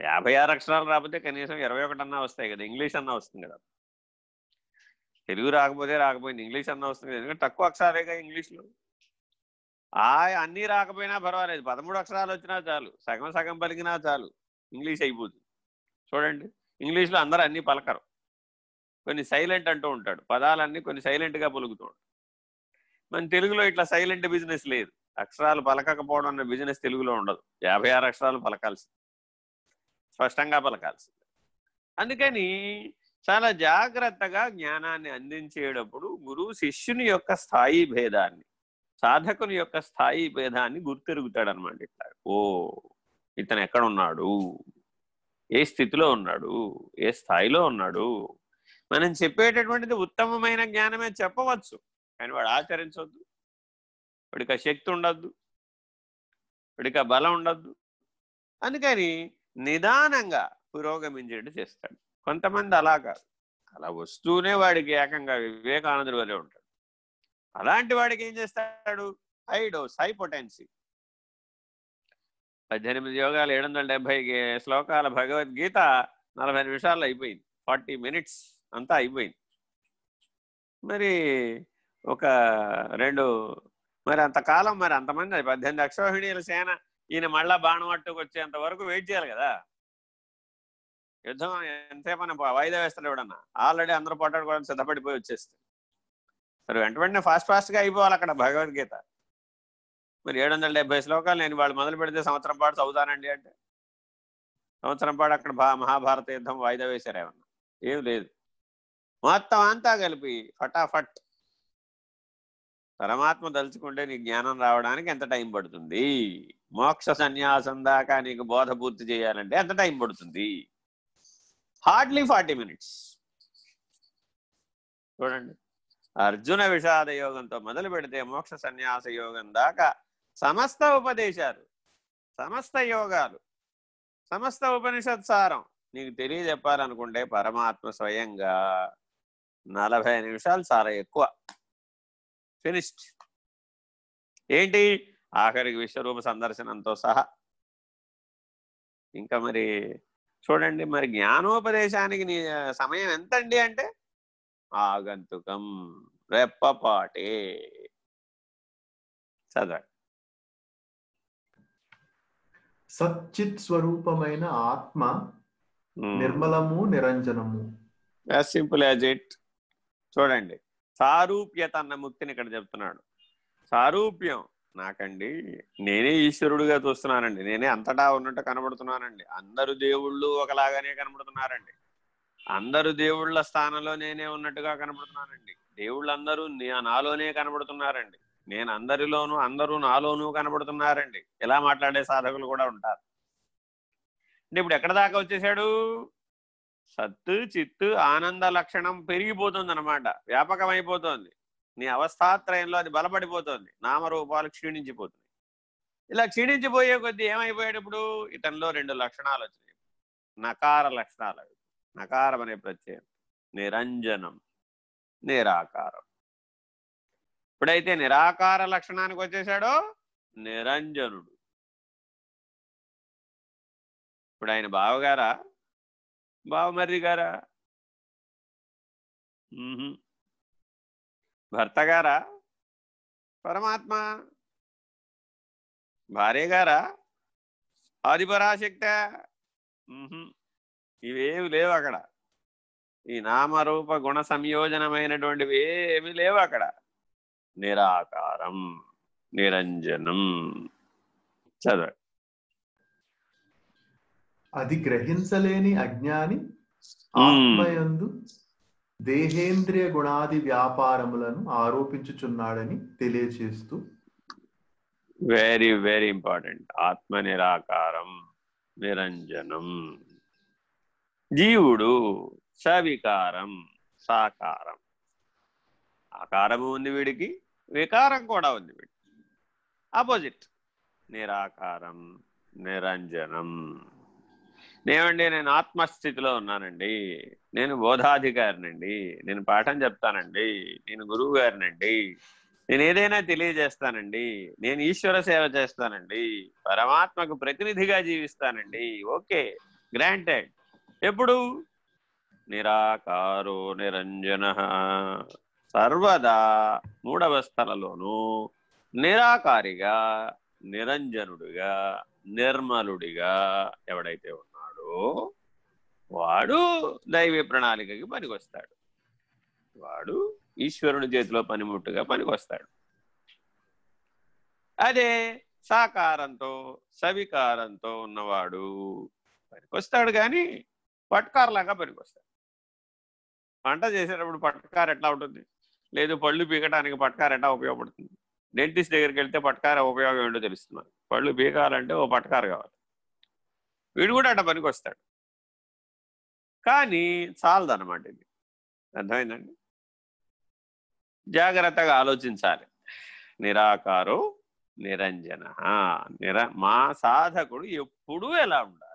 యాభై ఆరు అక్షరాలు రాకపోతే కనీసం ఇరవై ఒకటి అన్నా వస్తాయి కదా ఇంగ్లీష్ అన్నా వస్తుంది కదా. తెలుగు రాకపోతే రాకపోయింది ఇంగ్లీష్ అన్నా వస్తుంది కదా ఎందుకంటే తక్కువ అక్షరాలే కదా ఇంగ్లీష్లో. ఆ అన్నీ రాకపోయినా పర్వాలేదు పదమూడు అక్షరాలు వచ్చినా చాలు సగం సగం పలికినా చాలు ఇంగ్లీష్ అయిపోతుంది చూడండి ఇంగ్లీష్లో అందరూ అన్నీ పలకరు. కొన్ని సైలెంట్ అంటూ ఉంటాడు పదాలన్నీ కొన్ని సైలెంట్గా పలుకుతూ మన తెలుగులో ఇట్లా సైలెంట్ బిజినెస్ లేదు అక్షరాలు పలకకపోవడం అన్న బిజినెస్ తెలుగులో ఉండదు యాభై ఆరు అక్షరాలు పలకాల్సింది. స్పష్టంగా పలకాల్సింది. అందుకని చాలా జాగ్రత్తగా జ్ఞానాన్ని అందించేటప్పుడు గురువు శిష్యుని యొక్క స్థాయి భేదాన్ని సాధకుని యొక్క స్థాయి భేదాన్ని గుర్తెరుగుతాడు అనమాట ఇట్లా ఓ ఇతను ఎక్కడ ఉన్నాడు ఏ స్థితిలో ఉన్నాడు? ఏ స్థాయిలో ఉన్నాడు? మనం చెప్పేటటువంటిది ఉత్తమమైన జ్ఞానమే చెప్పవచ్చు. కానీ వాడు ఆచరించవద్దు వాడికి శక్తి ఉండద్దు. వాడికి బలం ఉండద్దు. అందుకని నిదానంగా పురోగమించేట్టు చేస్తాడు. కొంతమంది అలా కాదు. అలా వస్తూనే వాడికి ఏకంగా వివేకానందుడు వలె ఉంటాడు. అలాంటి వాడికి ఏం చేస్తాడు? High dose high potency. పద్దెనిమిది యోగాలు ఏడు వందల డెబ్బై శ్లోకాల భగవద్గీత నలభై నిమిషాల్లో అయిపోయింది. ఫార్టీ మినిట్స్ అంతా అయిపోయింది. మరి ఒక రెండు మరి అంతకాలం మరి అంతమంది పద్దెనిమిది అక్షోహిణీల సేన. ఈయన మళ్ళా బాణం అట్టుకు వచ్చేంత వరకు వెయిట్ చేయాలి కదా. యుద్ధం ఎంతసేపు మనం వాయిదా వేస్తాడు ఎవడన్నా. ఆల్రెడీ అందరూ పోటాడుకోవడానికి సిద్ధపడిపోయి వచ్చేస్తే. మరి వెంట వెంటనే ఫాస్ట్ ఫాస్ట్గా అయిపోవాలి అక్కడ భగవద్గీత. మరి ఏడు వందల డెబ్బై శ్లోకాలు నేను వాళ్ళు మొదలు పెడితే సంవత్సరం పాటు చదువుతానండి అంటే. సంవత్సరం పాటు అక్కడ మహాభారత యుద్ధం వాయిదా వేశారేమన్నా ఏం లేదు. మొత్తం అంతా కలిపి ఫటాఫట్. పరమాత్మ తలుచుకుంటే నీ జ్ఞానం రావడానికి ఎంత టైం పడుతుంది? మోక్ష సన్యాసం దాకా నీకు బోధ పూర్తి చేయాలంటే ఎంత టైం పడుతుంది? Hardly forty minutes. చూడండి. అర్జున విషాద యోగంతో మొదలు పెడితే మోక్ష సన్యాస యోగం దాకా సమస్త ఉపదేశాలు సమస్త యోగాలు సమస్త ఉపనిషత్ సారం నీకు తెలియజెప్పాలనుకుంటే పరమాత్మ స్వయంగా నలభై నిమిషాలు చాలా ఎక్కువ. ఫినిష్డ్. ఏంటి? ఆఖరికి విశ్వరూప సందర్శనంతో సహా. ఇంకా మరి చూడండి మరి జ్ఞానోపదేశానికి నీ సమయం ఎంతండి అంటే? ఆగంతుకం రెప్పపాటే. చదవండి. సచ్చిత్ స్వరూపమైన ఆత్మ నిర్మలము నిరంజనము. Simple as it. చూడండి సారూప్యత అన్న ముక్తిని ఇక్కడ చెప్తున్నాడు. సారూప్యం. నాకండి నేనే ఈశ్వరుడుగా చూస్తున్నానండి. నేనే అంతటా ఉన్నట్టు కనబడుతున్నానండి. అందరు దేవుళ్ళు ఒకలాగానే కనబడుతున్నారండి. అందరు దేవుళ్ళ స్థానంలో నేనే ఉన్నట్టుగా కనబడుతున్నానండి. దేవుళ్ళందరూ నాలోనే కనబడుతున్నారండి. నేను అందరిలోనూ అందరూ నాలోనూ కనబడుతున్నారండి. ఇలా మాట్లాడే సాధకులు కూడా ఉంటారు. అంటే ఇప్పుడు ఎక్కడ దాకా వచ్చేసాడు సత్తు చిత్తు ఆనంద లక్షణం పెరిగిపోతుంది అనమాట వ్యాపకమైపోతుంది. నీ అవస్థాత్రయంలో అది బలపడిపోతుంది. నామరూపాలు క్షీణించిపోతుంది ఇలా క్షీణించిపోయే కొద్దీ ఏమైపోయేటప్పుడు? ఇతనిలో రెండు లక్షణాలు వచ్చినాయి. నకార లక్షణాలు నకారం అనే ప్రత్యయం. నిరంజనం. నిరాకారం. ఎప్పుడైతే నిరాకార లక్షణానికి వచ్చేసాడో నిరంజనుడు. ఇప్పుడు ఆయన బావగారా? బావమర్రి గారా? భర్త గారా? పరమాత్మ? భార్య గారా? ఆదిపరాశక్త? ఇవేమి లేవు అక్కడ. ఈ నామరూప గుణ సంయోజనమైనటువంటివి ఏమి లేవు అక్కడ. నిరాకారం నిరంజనం. చదవండి. అది గ్రహించలేని అజ్ఞాని ఆత్మయందు దేహేంద్రియ గుణాది వ్యాపారములను ఆరోపించుచున్నాడని తెలియచేస్తూ వెరీ వెరీ ఇంపార్టెంట్ ఆత్మ నిరాకారం నిరంజనం. జీవుడు సవికారం సాకారం. ఆకారము ఉంది వీడికి వికారం కూడా ఉంది వీడికి. ఆపోజిట్ నిరాకారం నిరంజనం. నేనండి నేను ఆత్మస్థితిలో ఉన్నానండి. నేను బోధాధికారినండి. నేను పాఠం చెప్తానండి. నేను గురువు గారినండి. నేను ఏదైనా తెలియజేస్తానండి. నేను ఈశ్వర సేవ చేస్తానండి. పరమాత్మకు ప్రతినిధిగా జీవిస్తానండి. Okay granted. ఎప్పుడు? నిరాకారో నిరంజన. సర్వదా మూడవస్థలలోనూ నిరాకారిగా నిరంజనుడిగా నిర్మలుడిగా ఎవడైతే వాడు దైవీ ప్రణాళికకి పనికొస్తాడు. వాడు ఈశ్వరుని చేతిలో పనిముట్టుగా పనికొస్తాడు. అదే సాకారంతో సవికారంతో ఉన్నవాడు పనికొస్తాడు కానీ పట్కారలాగా పనికొస్తాడు. వంట చేసేటప్పుడు పట్కారు ఎట్లా ఉంటుంది? లేదు పళ్ళు పీకడానికి పట్కారు ఎట్లా ఉపయోగపడుతుంది? డెంటిస్ట్ దగ్గరికి వెళ్తే పట్కార ఉపయోగం ఏంటో తెలుస్తున్నాను పళ్ళు పీకాలంటే ఓ పట్కారు కావాలి. వీడు కూడా అట్ట పనికి వస్తాడు. కానీ చాలదన్నమాట ఇది. అర్థమైందండి? జాగ్రత్తగా ఆలోచించాలి. నిరాకారు నిరంజన. నిర మా సాధకుడు ఎప్పుడూ ఎలా ఉండాలి?